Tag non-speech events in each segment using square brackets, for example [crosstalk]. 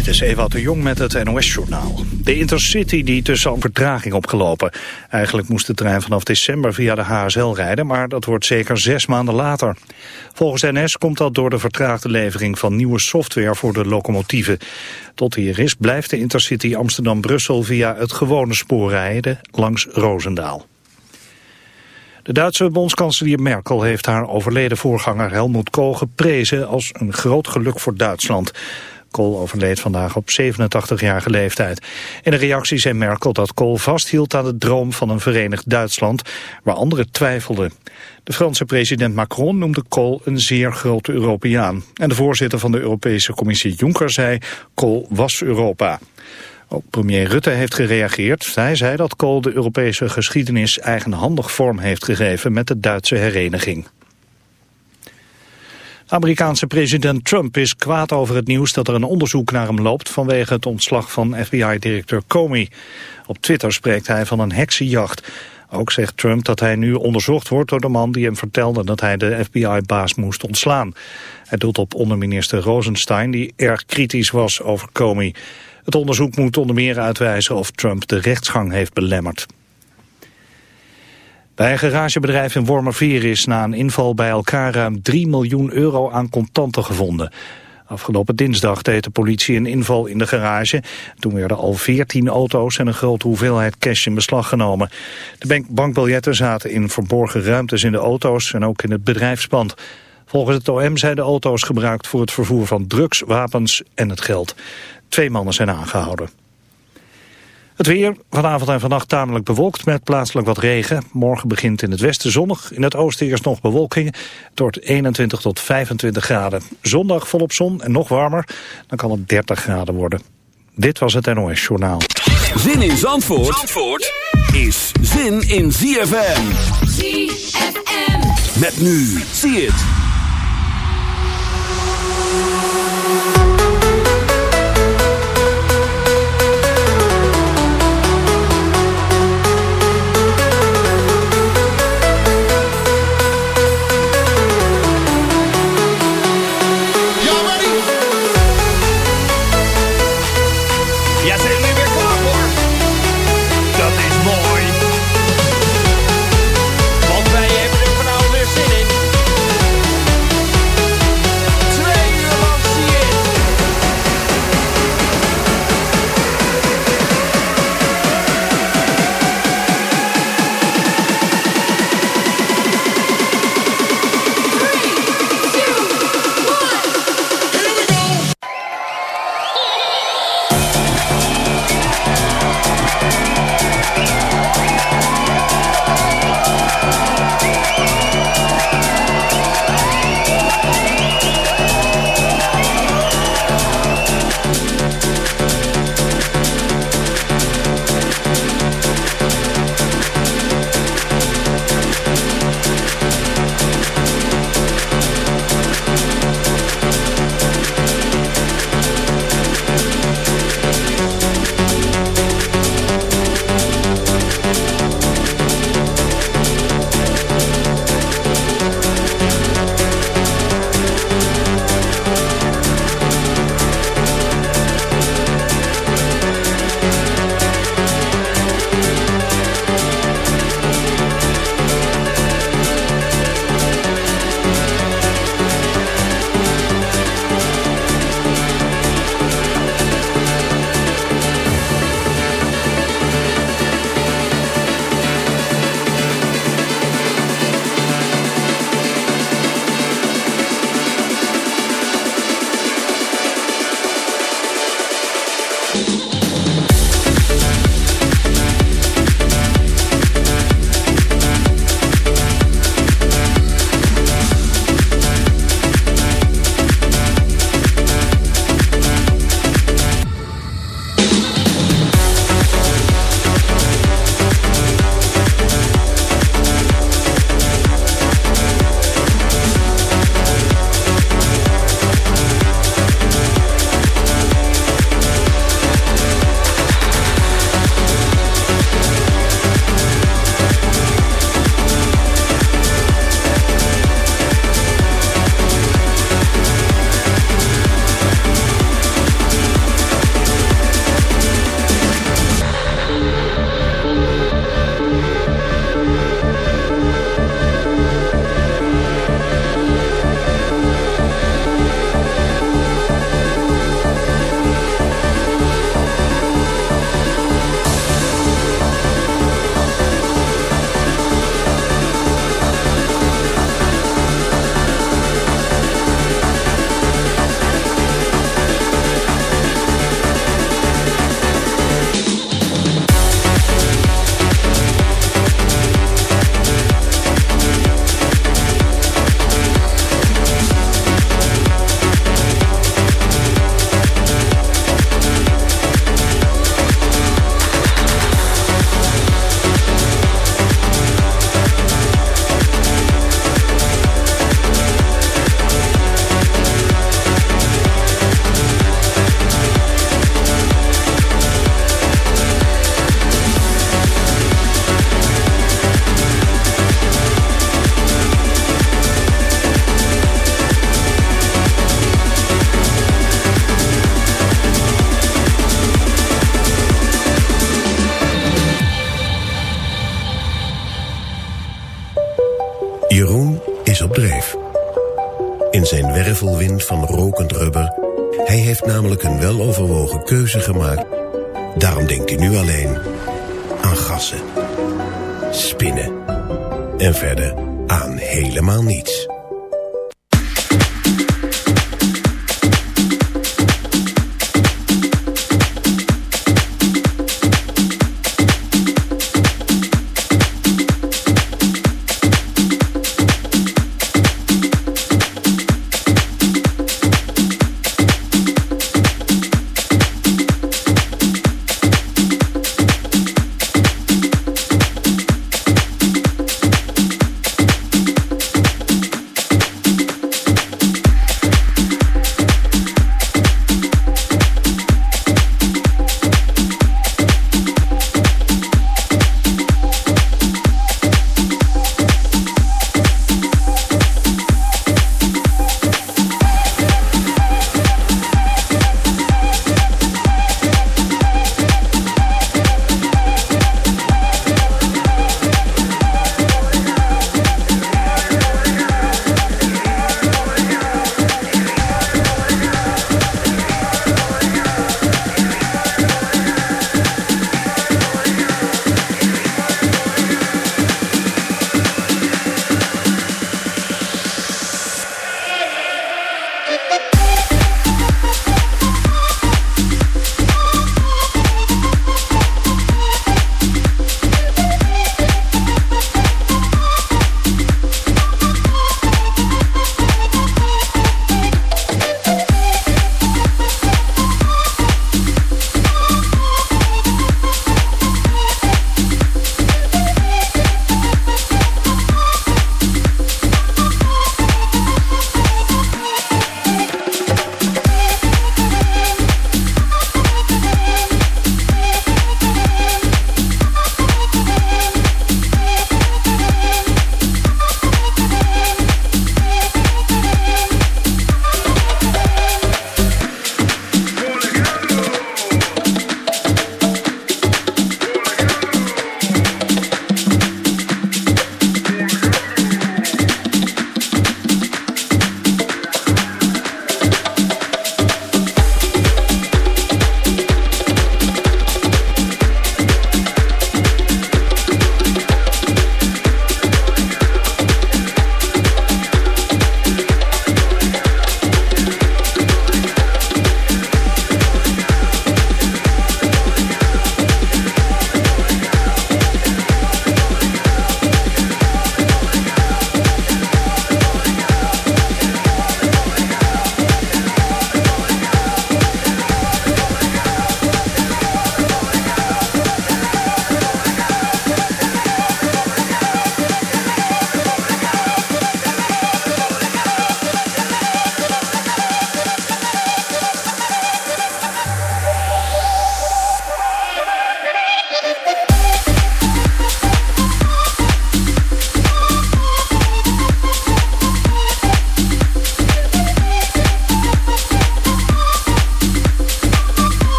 Dit is Ewout de Jong met het NOS-journaal. De Intercity die tussen vertraging opgelopen. Eigenlijk moest de trein vanaf december via de HSL rijden... maar dat wordt zeker zes maanden later. Volgens NS komt dat door de vertraagde levering van nieuwe software voor de locomotieven. Tot hier is blijft de Intercity Amsterdam-Brussel via het gewone spoor rijden langs Roosendaal. De Duitse bondskanselier Merkel heeft haar overleden voorganger Helmut Kool geprezen als een groot geluk voor Duitsland. Kool overleed vandaag op 87-jarige leeftijd. In een reactie zei Merkel dat Kool vasthield aan de droom van een verenigd Duitsland, waar anderen twijfelden. De Franse president Macron noemde Kool een zeer grote Europeaan. En de voorzitter van de Europese Commissie Juncker zei, Kool was Europa. Ook premier Rutte heeft gereageerd. Hij zei dat Kool de Europese geschiedenis eigenhandig vorm heeft gegeven met de Duitse hereniging. Amerikaanse president Trump is kwaad over het nieuws dat er een onderzoek naar hem loopt vanwege het ontslag van FBI-directeur Comey. Op Twitter spreekt hij van een heksenjacht. Ook zegt Trump dat hij nu onderzocht wordt door de man die hem vertelde dat hij de FBI-baas moest ontslaan. Hij doet op onderminister Rosenstein die erg kritisch was over Comey. Het onderzoek moet onder meer uitwijzen of Trump de rechtsgang heeft belemmerd. Bij een garagebedrijf in Wormerveer is na een inval bij elkaar ruim 3 miljoen euro aan contanten gevonden. Afgelopen dinsdag deed de politie een inval in de garage. Toen werden al 14 auto's en een grote hoeveelheid cash in beslag genomen. De bankbiljetten zaten in verborgen ruimtes in de auto's en ook in het bedrijfspand. Volgens het OM zijn de auto's gebruikt voor het vervoer van drugs, wapens en het geld. Twee mannen zijn aangehouden. Het weer, vanavond en vannacht tamelijk bewolkt met plaatselijk wat regen. Morgen begint in het westen zonnig, in het oosten eerst nog bewolking. Het wordt 21 tot 25 graden. Zondag volop zon en nog warmer, dan kan het 30 graden worden. Dit was het NOS Journaal. Zin in Zandvoort, Zandvoort is zin in ZFM. ZFM. Met nu, zie het. Hij heeft namelijk een weloverwogen keuze gemaakt. Daarom denkt hij nu alleen aan gassen, spinnen... en verder aan helemaal niets.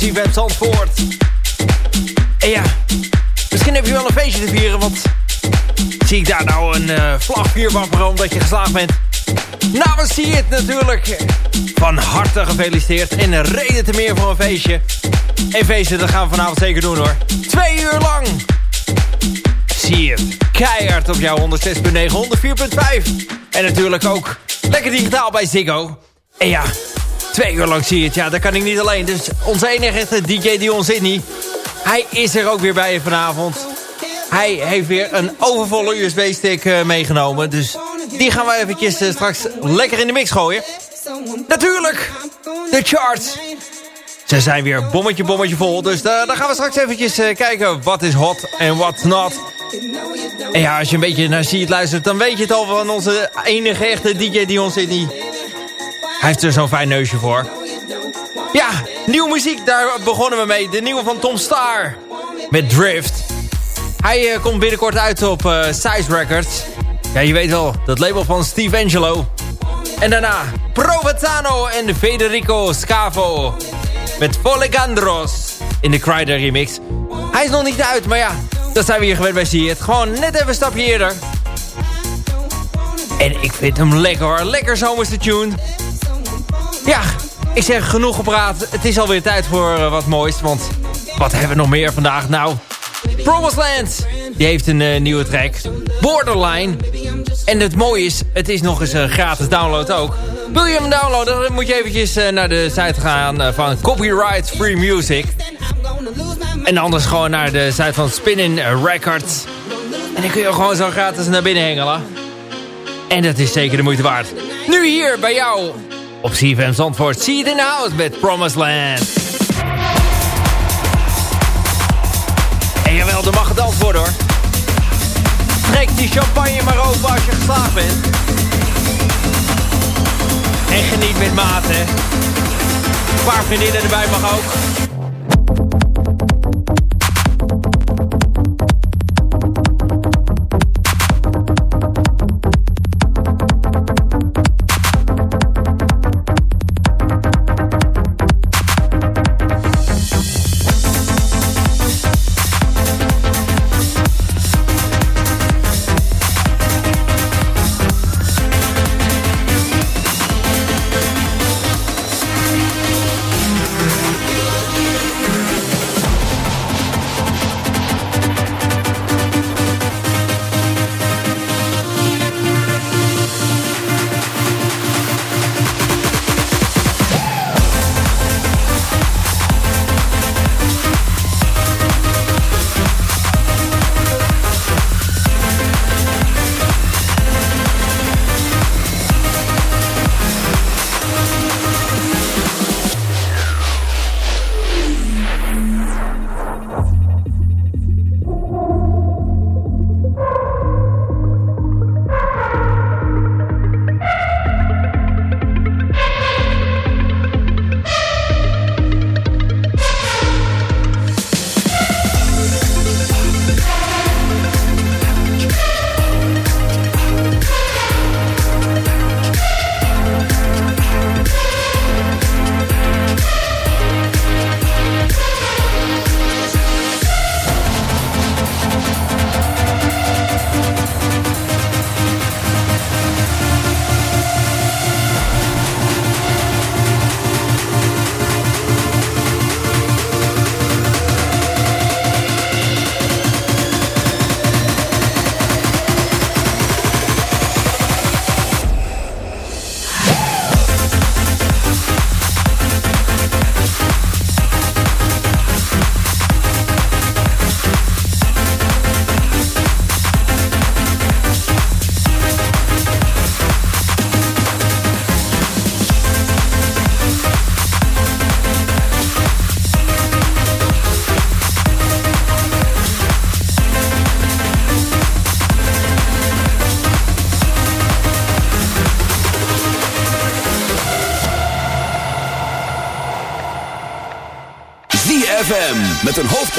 CFM Zandvoort. En ja, misschien heb je wel een feestje te vieren, want... Zie ik daar nou een uh, vlag omdat je geslaagd bent? Namens zie het natuurlijk. Van harte gefeliciteerd. En reden te meer voor een feestje. En feesten, dat gaan we vanavond zeker doen hoor. Twee uur lang. Zie het. Keihard op jouw 106.9, 104.5. En natuurlijk ook lekker digitaal bij Ziggo. En ja, twee uur lang zie je het. Ja, dat kan ik niet alleen. Dus onze enige DJ Dion Sydney. Hij is er ook weer bij vanavond. Hij heeft weer een overvolle USB-stick uh, meegenomen. Dus die gaan we eventjes uh, straks lekker in de mix gooien. Natuurlijk, de charts. Ze zijn weer bommetje, bommetje vol. Dus uh, dan gaan we straks eventjes kijken wat is hot en wat not. En ja, als je een beetje naar Ziet luistert... dan weet je het al van onze enige echte DJ Dion Sydney. Hij heeft er zo'n fijn neusje voor. Ja, nieuwe muziek, daar begonnen we mee. De nieuwe van Tom Star. Met Drift. Hij uh, komt binnenkort uit op uh, Size Records. Ja, je weet wel, dat label van Steve Angelo. En daarna Provetano en Federico Scavo. Met Folegandros in de Cryder remix. Hij is nog niet uit, maar ja, dat zijn we hier gewend bij See It. Gewoon net even een stapje eerder. En ik vind hem lekker hoor. Lekker zomerse tune. Ja, ik zeg genoeg gepraat. Het is alweer tijd voor uh, wat moois. Want wat hebben we nog meer vandaag? Nou, Promised. Die heeft een uh, nieuwe track. Borderline. En het mooie is, het is nog eens een gratis download ook. Wil je hem downloaden, dan moet je eventjes naar de site gaan van Copyright Free Music. En anders gewoon naar de site van Spinning Records. En dan kun je gewoon zo gratis naar binnen hengelen. En dat is zeker de moeite waard. Nu hier bij jou op CFM Zandvoort. See house met Promised Land. En jawel, er mag gedanst worden hoor. Trek die champagne maar open als je geslaagd bent. En geniet met mate. Een paar vriendinnen erbij mag ook.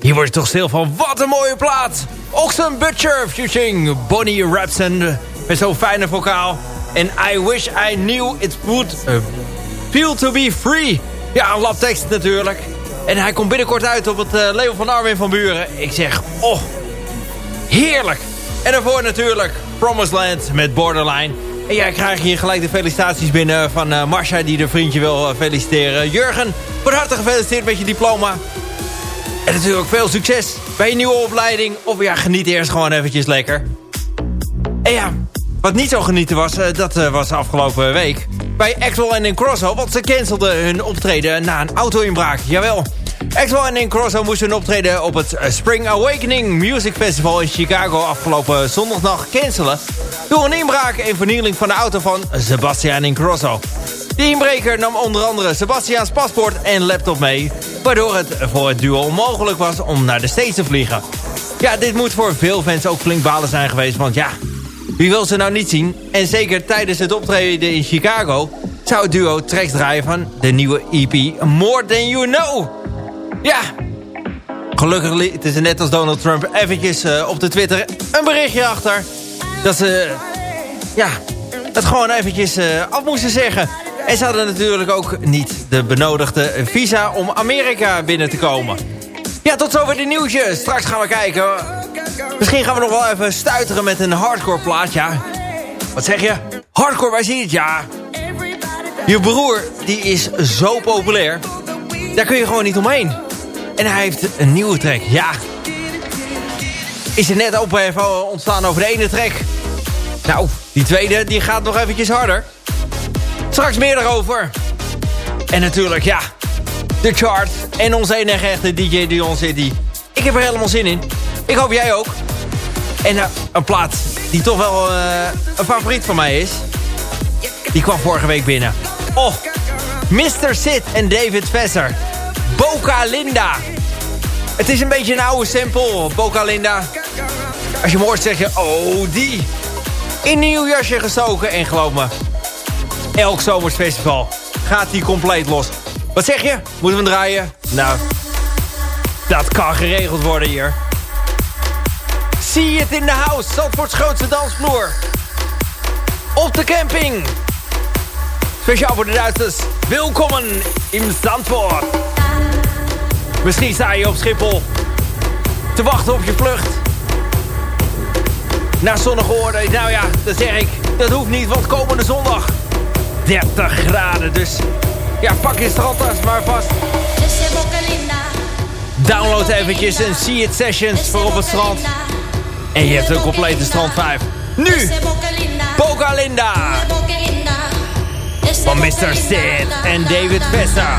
Hier word je toch stil van, wat een mooie plaat! Oxen Butcher featuring Bonnie Rapson met zo'n fijne vocaal. En I wish I knew it would uh, feel to be free. Ja, een labtekst natuurlijk. En hij komt binnenkort uit op het uh, van Armin van Buren. Ik zeg, oh, heerlijk. En daarvoor natuurlijk Promised Land met Borderline. En jij krijgt hier gelijk de felicitaties binnen van uh, Marcia die de vriendje wil feliciteren. Jurgen, van harte gefeliciteerd met je diploma. En natuurlijk veel succes bij je nieuwe opleiding. Of ja, geniet eerst gewoon eventjes lekker. En ja, wat niet zo genieten was, dat was afgelopen week. Bij Axel en Crosso, want ze cancelden hun optreden na een auto-inbraak. Jawel. Axel en Crosso moesten optreden op het Spring Awakening Music Festival in Chicago afgelopen zondagnacht cancelen. Door een inbraak en vernieling van de auto van Sebastian Incrosso. De inbreker nam onder andere Sebastiaans paspoort en laptop mee... waardoor het voor het duo onmogelijk was om naar de States te vliegen. Ja, dit moet voor veel fans ook flink balen zijn geweest, want ja... Wie wil ze nou niet zien? En zeker tijdens het optreden in Chicago... zou het duo tracks draaien van de nieuwe EP More Than You Know. Ja, gelukkig liet ze net als Donald Trump eventjes uh, op de Twitter een berichtje achter... dat ze, ja, het gewoon eventjes uh, af moesten zeggen... En ze hadden natuurlijk ook niet de benodigde visa om Amerika binnen te komen. Ja, tot zover de nieuwtjes. Straks gaan we kijken. Misschien gaan we nog wel even stuiteren met een hardcore plaat, ja. Wat zeg je? Hardcore, waar zie je het? Ja. Je broer, die is zo populair. Daar kun je gewoon niet omheen. En hij heeft een nieuwe track, ja. Is er net even ontstaan over de ene track. Nou, die tweede, die gaat nog eventjes harder. Straks meer daarover. En natuurlijk, ja, de chart en onze enige echte DJ Dion City. Ik heb er helemaal zin in. Ik hoop jij ook. En uh, een plaat die toch wel uh, een favoriet van mij is. Die kwam vorige week binnen. Oh, Mr. Sid en David Vesser. Boca Linda. Het is een beetje een oude sample, Boca Linda. Als je hem hoort zeg je, oh die. In een nieuw jasje gestoken en geloof me, elk zomersfestival gaat die compleet los. Wat zeg je? Moeten we hem draaien? Nou, dat kan geregeld worden hier. See it in the house, Zandvoorts grootste dansvloer. Op de camping. Speciaal voor de Duitsers. Welkom in Zandvoort. Misschien sta je op Schiphol. Te wachten op je vlucht. Naar zonnige oorden. Nou ja, dat zeg ik. Dat hoeft niet, want komende zondag 30 graden. Dus ja, pak je strandtas maar vast. Download eventjes een See It Sessions voor op het strand. En je hebt een complete strand 5. Nu, Boca Linda. Van Mr. Sid en David Vesta.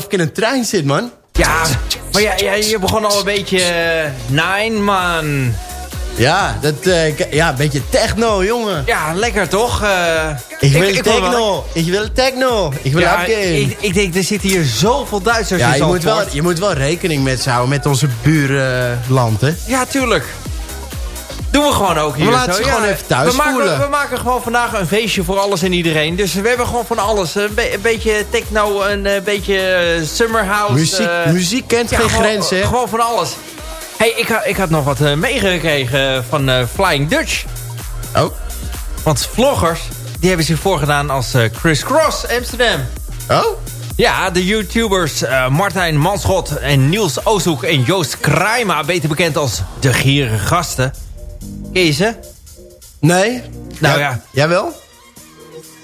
Of ik in een trein zit, man. Ja, maar ja, ja, je begon al een beetje... eh, Nine, man. Ja, dat, eh, ja, een beetje techno, jongen. Ja, lekker toch? Eh, Ik wil techno. Ik wil techno. Ik wil Ja, upgame. ik, ik denk, er zitten hier zoveel Duitsers Ja, in je moet, wel, je moet wel rekening met ze houden met onze buurland, hè. Ja, tuurlijk. Doen we gewoon ook hier. We laten ze gewoon even thuis we maken, we maken gewoon vandaag een feestje voor alles en iedereen. Dus we hebben gewoon van alles. Een, be- een beetje techno, een eh, beetje eh, summerhouse. Muziek, eh, muziek kent ja, geen gewoon- grenzen. Gewoon van alles. hey, ik, ha- ik had nog wat meegekregen van Flying Dutch. Oh, Want vloggers, die hebben zich voorgedaan als Chris Cross Amsterdam. oh? Ja, de YouTubers Martijn Manschot en Niels Ooshoek en Joost Kraima... beter bekend als de gierige gasten. Ze? Nee. Nou Ja- ja. Jij wel?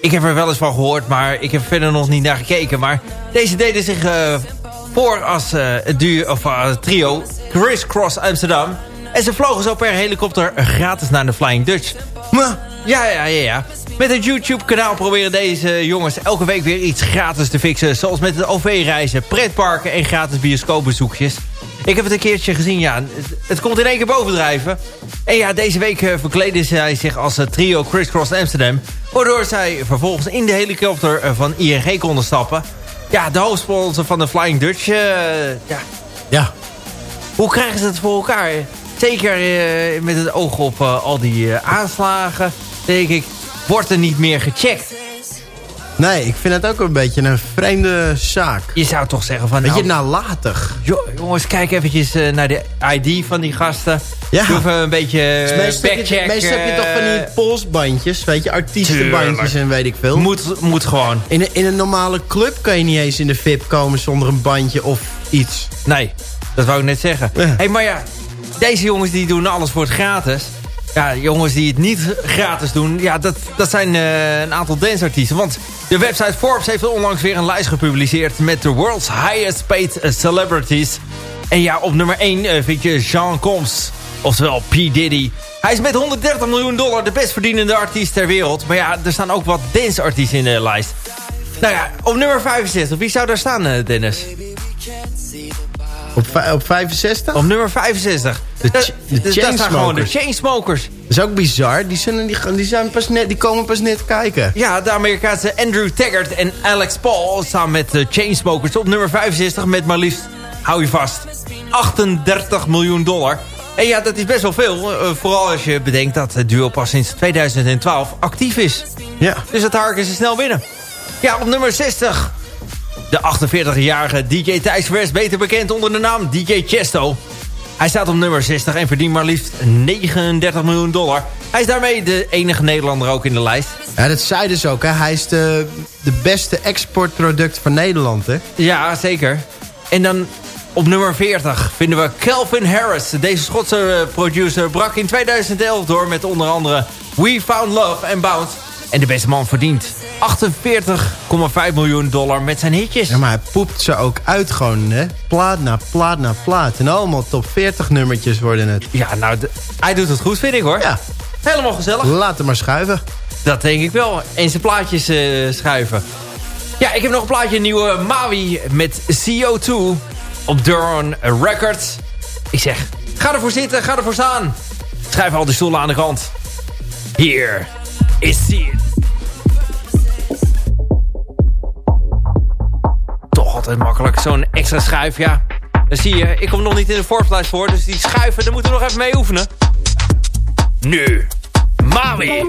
ik heb er wel eens van gehoord, maar ik heb verder nog niet naar gekeken. Maar deze deden zich uh, voor als uh, duo, of, uh, trio Criss Cross Amsterdam. En ze vlogen zo per helikopter gratis naar de Flying Dutch. Ja, ja, ja, ja. Met het YouTube-kanaal proberen deze jongens elke week weer iets gratis te fixen. Zoals met het OV-reizen, pretparken en gratis bioscoopbezoekjes. Ik heb het een keertje gezien, ja. Het, komt in één keer bovendrijven. En ja, deze week uh, verkleden zij zich als uh, trio Crisscross Amsterdam. Waardoor zij vervolgens in de helikopter uh, van ING konden stappen. Ja, de hoofdsponsor van de Flying Dutch. ja. ja. Hoe krijgen ze het voor elkaar? Zeker met het oog op al die aanslagen, denk ik. Wordt er niet meer gecheckt. Nee, ik vind het ook een beetje een vreemde zaak. Je zou toch zeggen van... Beetje nou, nalatig. jongens, kijk eventjes uh, naar de ID van die gasten. Ja. Doe even een beetje uh, meestal, heb je, meestal heb je toch van die polsbandjes, weet je, artiestenbandjes en weet ik veel. Moet, moet gewoon. In een, in een normale club kan je niet eens in de VIP komen zonder een bandje of iets. Nee, dat wou ik net zeggen. Hé, hey, maar ja, deze jongens die doen alles voor het gratis. Ja, jongens die het niet gratis doen, ja, dat, dat zijn uh, een aantal danceartiesten. Want de website Forbes heeft onlangs weer een lijst gepubliceerd... met de world's highest paid celebrities. En ja, op nummer 1 uh, vind je Jean Combs, oftewel P. Diddy. Hij is met 130 miljoen dollar de best verdienende artiest ter wereld. Maar ja, er staan ook wat danceartiesten in de lijst. Nou ja, op nummer 65, wie zou daar staan, uh, Dennis? Op, op 65? Op nummer 65. De, ch de dat zijn gewoon de Chainsmokers. Dat is ook bizar. Die, zijn, die, die, zijn pas net, die komen pas net kijken. Ja, de Amerikaanse Andrew Taggart en Alex Paul... samen met de Chainsmokers op nummer 65 met maar liefst, hou je vast, 38 miljoen dollar. En ja, dat is best wel veel. Uh, vooral als je bedenkt dat het duo pas sinds 2012 actief is. Ja. Dus het harken ze snel binnen. Ja, op nummer 60 de 48-jarige DJ Thijs West, beter bekend onder de naam DJ Chesto. Hij staat op nummer 60 en verdient maar liefst 39 miljoen dollar. Hij is daarmee de enige Nederlander ook in de lijst. Ja, dat zei dus ook, hè. Hij is de, de beste exportproduct van Nederland, hè. Ja, zeker. En dan op nummer 40 vinden we Calvin Harris. Deze Schotse eh, producer brak in 2011 door met onder andere We Found Love en Bounce. En de beste man verdient 48,5 miljoen dollar met zijn hitjes. Ja, maar hij poept ze ook uit gewoon, hè? Plaat na plaat na plaat. En allemaal top 40 nummertjes worden het. Ja, nou, hij doet het goed, vind ik, hoor. Ja. Helemaal gezellig. Laat hem maar schuiven. Dat denk ik wel. En zijn plaatjes uh, schuiven. Ja, ik heb nog een plaatje, een nieuwe Maui met CO2 op Duran Records. Ik zeg, ga ervoor zitten, ga ervoor staan. Schuif al die stoelen aan de kant. Hier is it. Toch altijd makkelijk, zo'n extra schuif, ja. Dan zie je, ik kom nog niet in de Forbes voor, dus die schuiven, daar moeten we nog even mee oefenen. Nu, Maui.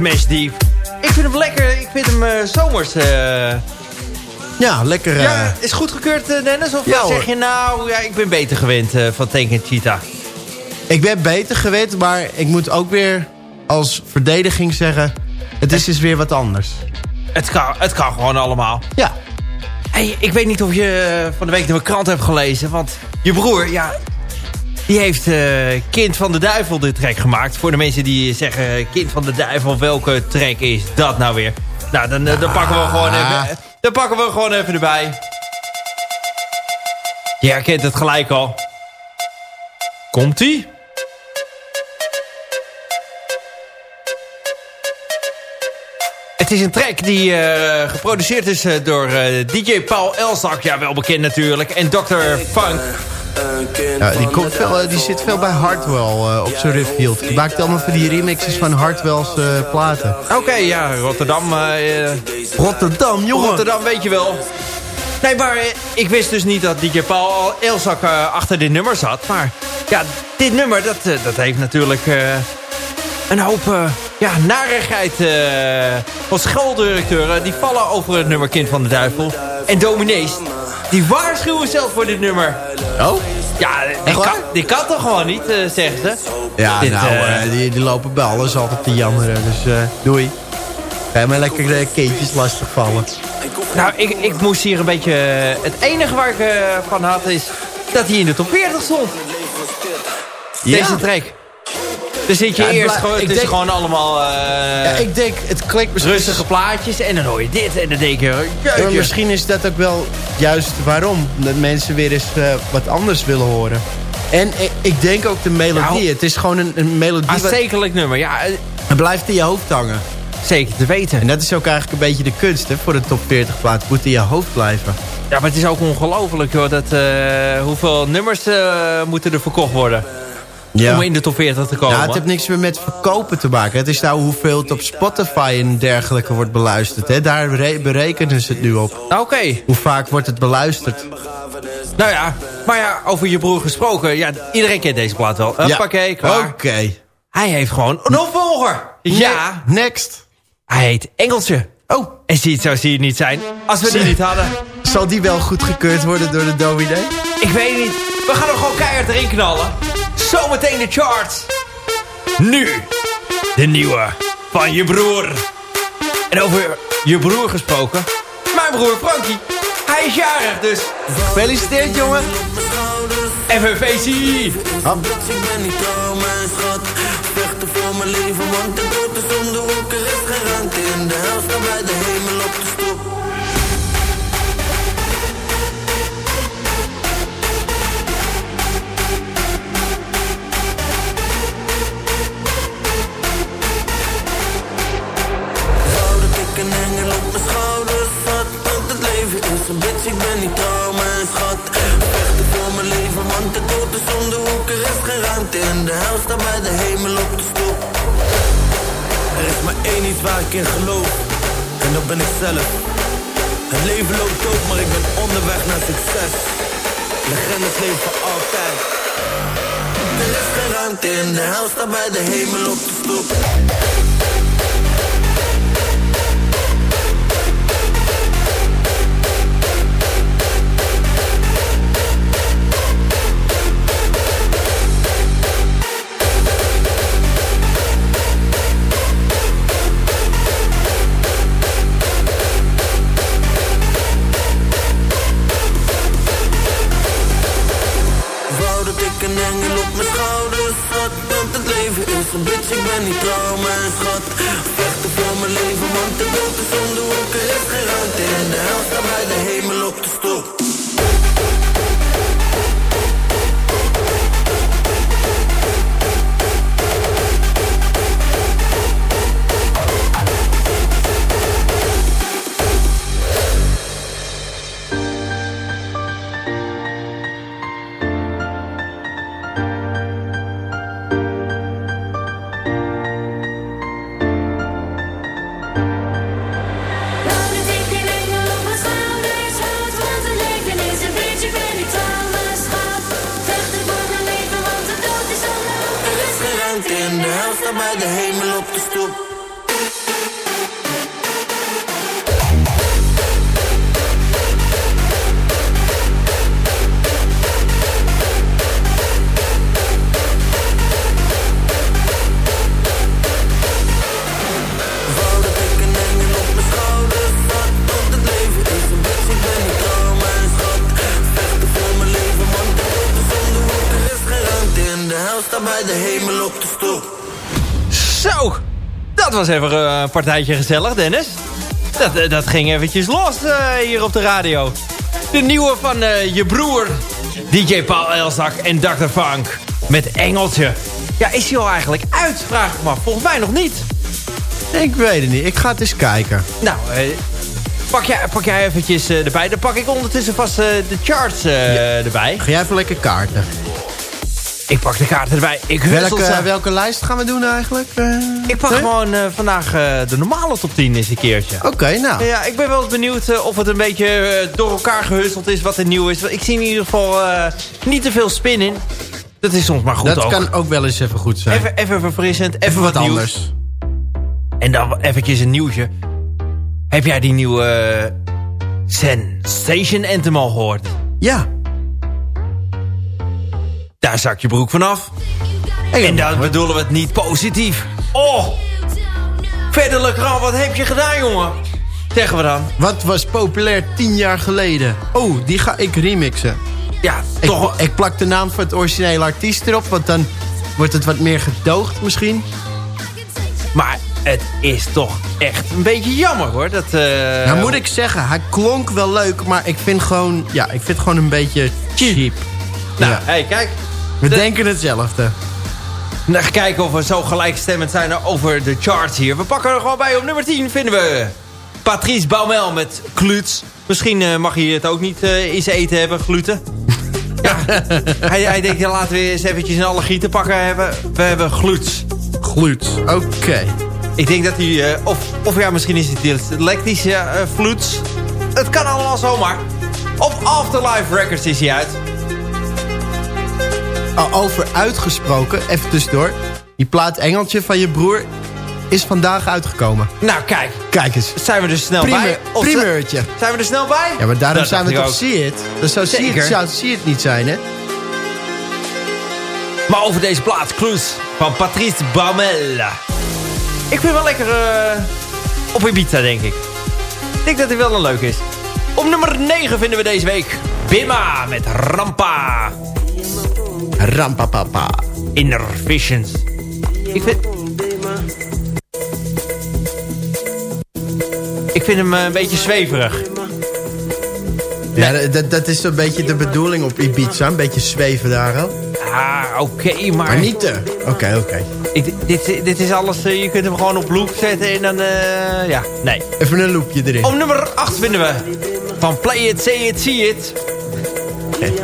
Match Deep. Ik vind hem lekker. Ik vind hem eh, zomers. eh. Ja, lekker. eh, Ja, is goed gekeurd, eh, Dennis? Of Ja, zeg je nou, ja, ik ben beter gewend eh, van Tank and Cheetah? Ik ben beter gewend, maar ik moet ook weer als verdediging zeggen... het is dus weer wat anders. Het kan, het kan gewoon allemaal. Ja, Hey, ik weet niet of je eh, van de week de krant hebt gelezen. Want je broer, ja, die heeft eh, Kind van de Duivel de track gemaakt. Voor de mensen die zeggen Kind van de Duivel, welke track is dat nou weer? Nou, dan, eh, dan pakken we gewoon even, dan pakken we gewoon even erbij. Je herkent het gelijk al. Komt-ie? Het is een track die eh, geproduceerd is eh, door eh, DJ Paul Elzak. Ja, wel bekend natuurlijk. En Dr. Funk. Ja die, komt veel, eh, die zit veel bij Hardwell eh, op zijn Riftfield. Die maakt allemaal van die remixes van Hardwell's eh, platen. Oké, ja, Rotterdam. eh, Rotterdam, jongen. Rotterdam weet je wel. Nee, maar ik wist dus niet dat DJ Paul al Elzak eh, achter dit nummer zat. Maar ja, dit nummer, dat, dat heeft natuurlijk eh, een hoop ja, narigheid eh, van schooldirecteuren. Die vallen over het nummer Kind van de Duivel. En dominees, die waarschuwen zelf voor dit nummer. Oh? Ja, die kan, die kan toch gewoon niet, eh, zeggen ze. Ja, Dit, nou, eh, eh, die, die lopen bij alles altijd te jammeren. Dus doei. Ga je maar lekker de kindjes lastigvallen. Nou, ik, ik moest hier een beetje... het enige waar ik van had is dat hij in de top 40 stond. Deze track. Dan zit je Ja, eerst gewoon... Het is gewoon allemaal eh, Ja, ik denk, het klinkt misschien... rustige plaatjes. En dan hoor je dit. En dan denk je... Ja, misschien is dat ook wel juist waarom. Dat mensen weer eens eh, wat anders willen horen. En ik, ik denk ook de melodie. Nou, het is gewoon een, een melodie. wat, Aanstekelijk nummer. Ja, het blijft in je hoofd hangen. zeker te weten. En dat is ook eigenlijk een beetje de kunst hè, voor een top 40 plaat. Het moet in je hoofd blijven. Ja, maar het is ook ongelooflijk joh. Dat, eh, hoeveel nummers moeten er verkocht worden. Ja. Om in de top 40 te komen. Ja, het heeft niks meer met verkopen te maken. Het is nou hoeveel het op Spotify en dergelijke wordt beluisterd. Hè? Daar re- berekenen ze het nu op. Nou, Oké. Hoe vaak wordt het beluisterd? Nou ja, maar ja, over je broer gesproken. Ja, iedereen kent deze plaat wel. Klaar. Oké. Hij heeft gewoon een opvolger. Ja, Next. hij heet Engeltje. Oh, En zie het zo zie je niet zijn. Als we die niet hadden. zal die wel goedgekeurd worden door de dominee? Ik weet niet. We gaan er gewoon keihard erin knallen. Zometeen de charts. Nu, de nieuwe van je broer. En over je broer gesproken. Mijn broer Frankie. Hij is jarig, dus Gefeliciteerd, jongen. een feestje. Ik ben niet trouw, mijn schat. Vechten voor mijn leven, want de dood is om de hoek. Bitch. Ik ben niet trouw, mijn schat. Vechten voor mijn leven, want de dood is om de hoek. Er is geen ruimte in de hel, sta bij de hemel op de stoep. Er is maar één iets waar ik in geloof, en dat ben ik zelf. Het leven loopt ook, maar ik ben onderweg naar succes. Legendes leven voor altijd. Er is geen ruimte in de hel, sta bij de hemel op de stoep. Niet trouw, mijn schat. Vechten voor mijn leven, want de dood is Er is geen in de hel, sta bij de hemel was even eh, een partijtje gezellig, Dennis. Dat, eh, dat ging eventjes los eh, hier op de radio. De nieuwe van je broer, DJ Paul Elzak en Dr. Funk. Met Engeltje. Ja, is hij al eigenlijk uit? Vraag ik me af. Volgens mij nog niet. Ik weet het niet. Ik ga het eens kijken. Nou, pak, jij, pak jij eventjes erbij. Dan pak ik ondertussen vast de charts erbij. Ga jij even lekker kaarten. Ik pak de kaart erbij. Ik Welke, welke lijst gaan we doen eigenlijk? Eh, Ik pak nee? gewoon eh, vandaag eh, de normale top 10 eens een keertje. Oké, nou. Ja, ik ben wel eens benieuwd of het een beetje door elkaar gehusseld is wat er nieuw is. Ik zie in ieder geval niet te veel spin in. Dat is soms maar goed dat ook. kan ook wel eens even goed zijn. Even, even verfrissend, even, Even wat, anders. En dan eventjes een nieuwtje. Heb jij die nieuwe Sensation Anthem al gehoord? Ja. Daar zak je broek vanaf. En dan bedoelen we het niet positief. Oh! Verder al, wat heb je gedaan, jongen? Zeggen we dan. Wat was populair tien jaar geleden? Oh, die ga ik remixen. Ja, Ik, toch... ik plak de naam van het originele artiest erop, want dan wordt het wat meer gedoogd misschien. Maar het is toch echt een beetje jammer, hoor. Dat, eh, nou moet ik zeggen, hij klonk wel leuk, maar ik vind gewoon, ja, ik vind het gewoon een beetje cheap. Nou, Ja. hey, kijk. We de- denken hetzelfde. Nou, gaan kijken of we zo gelijkstemmend zijn over de charts hier. We pakken er gewoon bij. Op nummer 10 vinden we Patrice Baumel met Kluts. Misschien eh, mag hij het ook niet eh in zijn eten hebben, gluten. [laughs] Ja, hij, hij denkt, ja, laten we eens eventjes een allergie te pakken hebben. We hebben gluts. Gluts, oké. Ik denk dat hij, eh, of, of ja, misschien is het ja, eh, vloeds. Het kan allemaal zomaar. Op Afterlife Records is hij uit. Al over uitgesproken, even tussendoor. Die plaat Engeltje van je broer is vandaag uitgekomen. Nou, kijk. Kijk eens. Zijn we er snel Primeur, bij? Of primeurtje. Zijn we er snel bij? Ja, maar daarom Dat zijn we toch. See It? Dat zou See It, zou See It niet zijn, hè? Maar over deze plaat, Kloes, van Patrice Baumel. Ik vind wel lekker eh, op Ibiza, denk ik. Ik denk dat hij wel een leuk is. Op nummer 9 vinden we deze week Bimma met Rampa. Rampapapa. Inner Visions. Ik vind... Ik vind hem eh, een beetje zweverig. Ja, dat, dat is een beetje de bedoeling op Ibiza. Een beetje zweven daar, hè? Ah, oké, maar... Maar niet te. Oké, oké. Ik, dit, dit is alles... eh, je kunt hem gewoon op loop zetten en dan... eh, ja, nee. Even een loopje erin. Op nummer 8 vinden we van Play It, Say It, See It...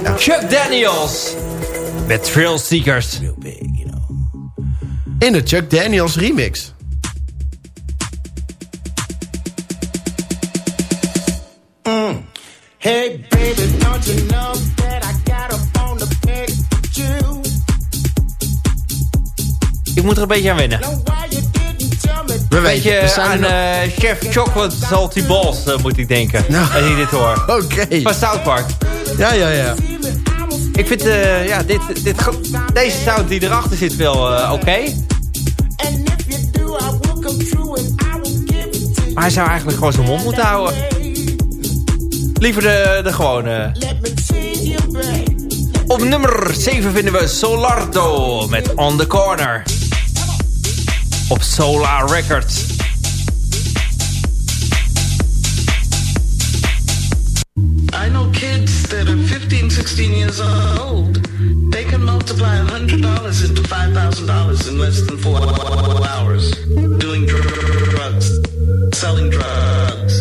Ja. Chuck Daniels met Thrill Seekers. In de Chuck Daniels remix. Hey baby, don't you know that I got a bone to pick you? Ik moet er een beetje aan wennen. We we beetje zijn aan eh, Chef Chocolate Salty Balls eh, moet ik denken. Nou. Als ik dit hoor. [laughs] Oké. Van South Park. Ja, ja, ja. Ik vind eh, ja, dit, dit, deze sound die erachter zit wel eh, oké. Maar hij zou eigenlijk gewoon zijn mond moeten houden. Liever de, de gewone. Op nummer 7 vinden we Solardo met On The Corner. Op Solar Records. 15, 16 years old. They can multiply $100 into $5,000 in less than four hours doing dr- drugs, selling drugs.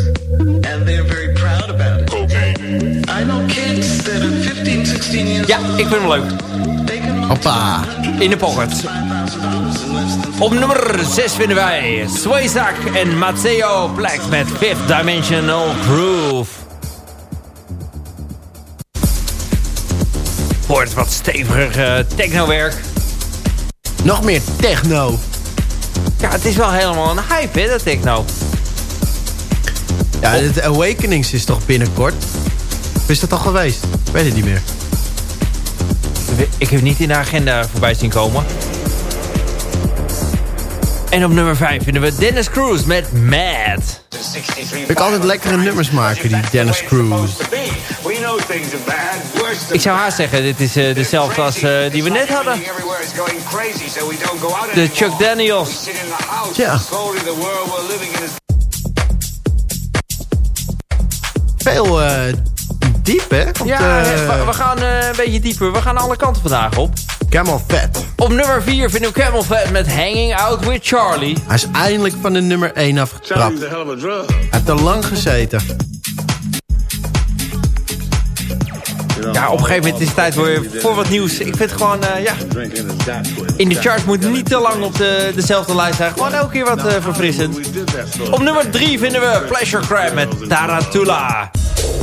And they're very proud about it. I know kids that are 15, 16 years Ja, old. ik vind hem leuk. Hoppa. In de pocket. $5,000 in less than Op nummer 6 vinden wij Swayzak en Matteo Black met Fifth Dimensional Groove. Wat steviger eh, technowerk. Nog meer techno. Ja, het is wel helemaal een hype, hè, dat techno. Ja, het Awakenings is toch binnenkort? Of is dat al geweest? Ik weet het niet meer. Ik heb niet in de agenda voorbij zien komen. En op nummer 5 vinden we Dennis Cruz met Mad. Ik kan altijd lekkere nummers maken, die Dennis Cruz. Ik zou haast zeggen, dit is eh, dezelfde als eh, die we net hadden. De Chuck Daniels. Ja. Veel eh, diep, hè? Ja, eh, we, gaan eh, een beetje dieper. We gaan alle kanten vandaag op. Camel Fat. Op nummer 4 vinden we Camel Fat met Hanging Out With Charlie. Hij is eindelijk van de nummer 1 afgetrapt. Hij heeft te lang gezeten. Ja, op een gegeven moment is het tijd voor, voor wat nieuws. Ik vind gewoon, uh, ja... In de charts moet niet te lang op de, dezelfde lijst zijn. Gewoon elke keer wat uh, verfrissend. Op nummer 3 vinden we Pleasure Crab met Tarantula.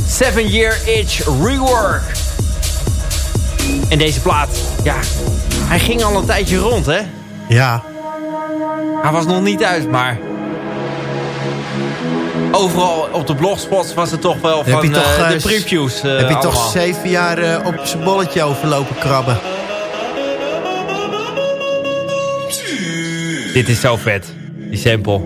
Seven Year Itch Rework. En deze plaat, ja... Hij ging al een tijdje rond, hè? Ja. Hij was nog niet uit, maar overal op de blogspots was het toch wel van toch, uh, de previews. Uh, heb je allemaal. toch zeven jaar uh, op zijn bolletje overlopen krabben. Dit is zo vet, die sample.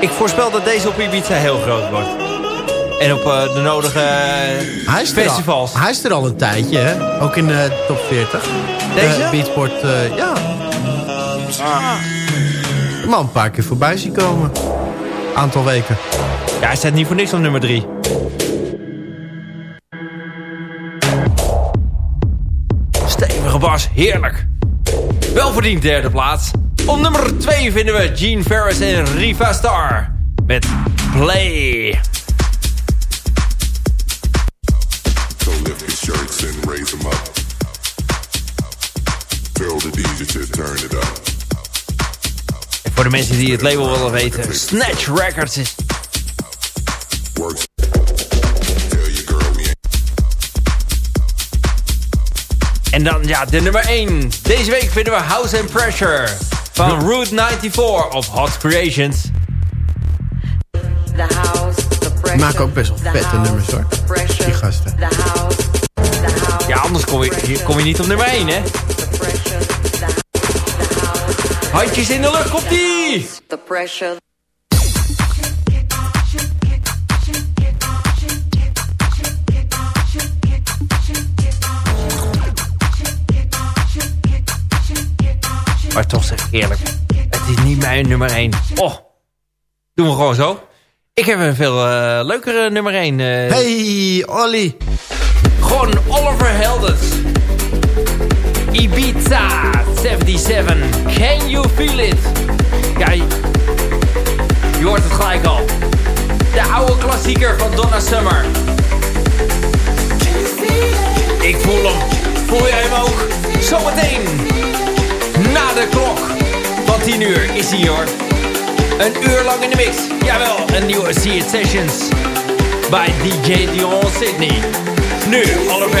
Ik voorspel dat deze op Ibiza heel groot wordt. En op uh, de nodige uh, hij is festivals. Al, hij is er al een tijdje, hè? Ook in de top 40. Deze? Uh, Beatport, ja. Ah. Maar een paar keer voorbij zien komen. Aantal weken. Ja, hij staat niet voor niks op nummer 3. Stevige bas, heerlijk. Welverdiend derde plaats. Op nummer 2 vinden we Gene Ferris en Riva Star. Met Play. shirts and raise them up. Tell the DJ to turn it up. En voor de mensen die het label willen weten, Snatch Records is... En dan, ja, de nummer 1. Deze week vinden we House and Pressure van Route 94 of Hot Creations. Die maken ook best wel vette nummers hoor, die gasten. Ja, anders kom je, kom je niet op nummer 1, hè? Handjes in de lucht, komt Maar toch zeg ik eerlijk, het is niet mijn nummer 1. Oh, doen we gewoon zo. Ik heb een veel uh, leukere nummer 1. Uh, hey, Olly. Gewoon Oliver Heldens. Ibiza 77. Can you feel it? Ja, je, je hoort het gelijk al. De oude klassieker van Donna Summer. Ik voel hem. Voel jij hem ook? Zometeen. De klok. Van 10 uur is hij hoor. Een uur lang in de mix. Jawel, een nieuwe See It Sessions. Bij DJ Dion Sydney. Nu, Oliver